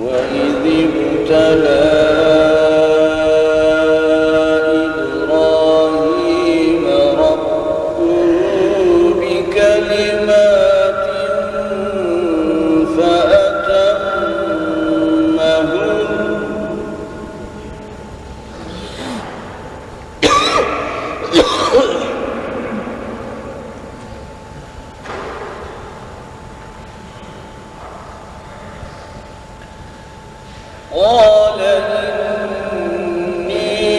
وإذ ابتلى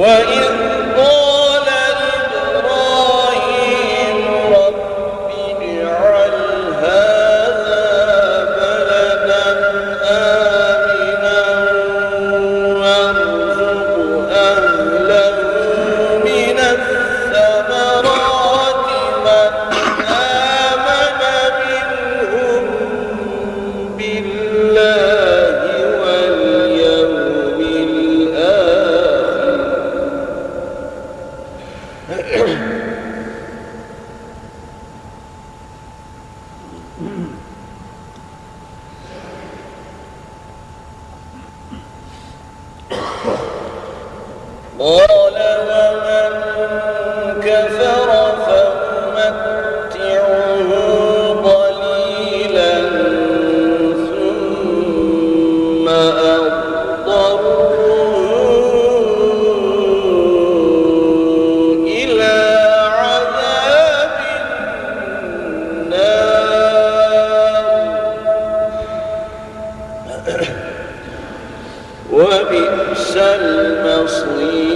وإن وبئس المصير.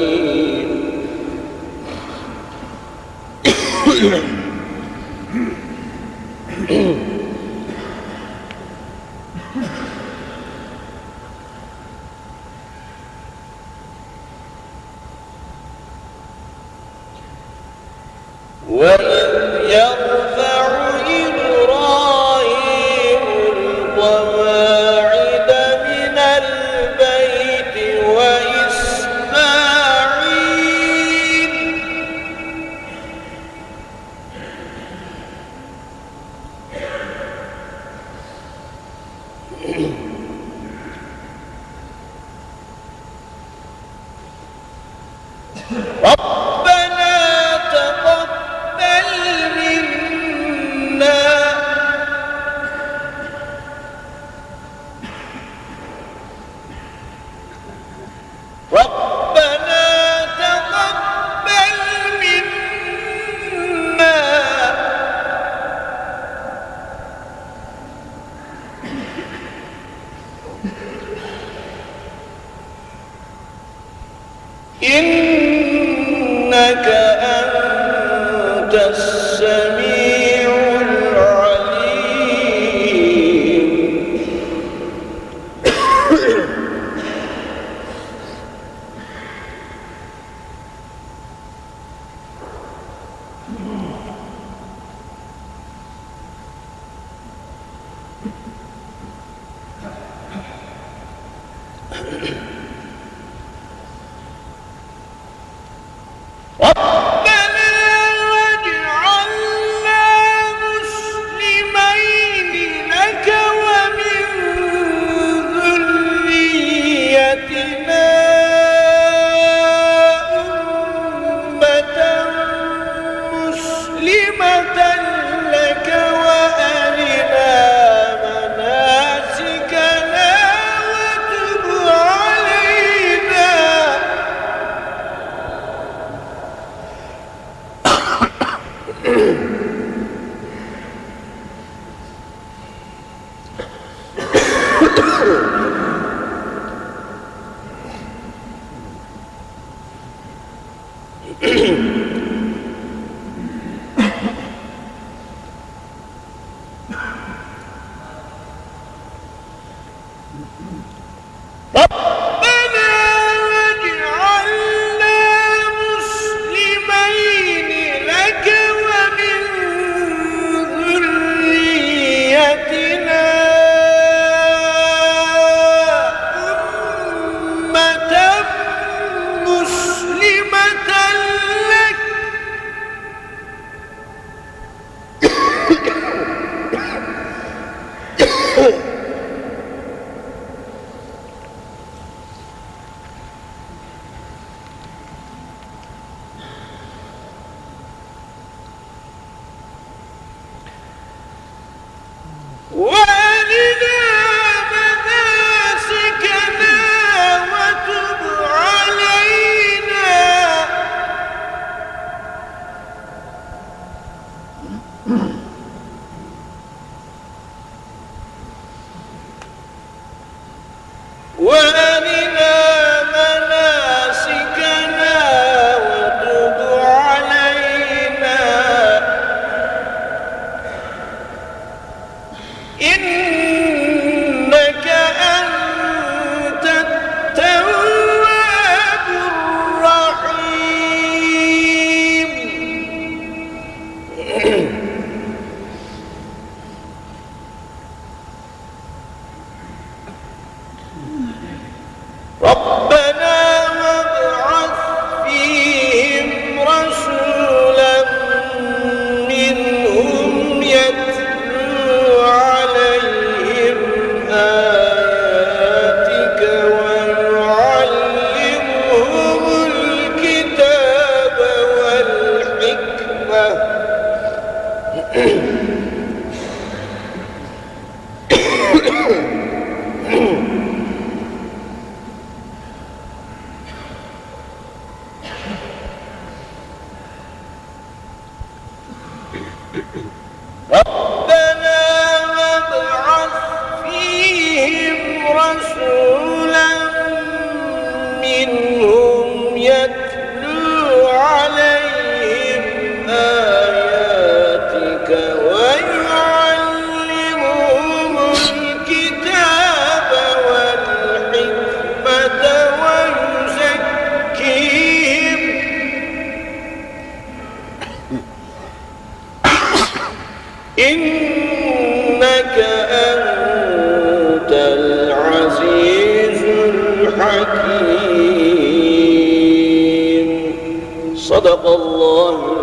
وإذ يرى Gracias. إنك أنت السميع العليم Mm-hmm. Mm-hmm. Whoa! إنك أنت العزيز الحكيم. صدق الله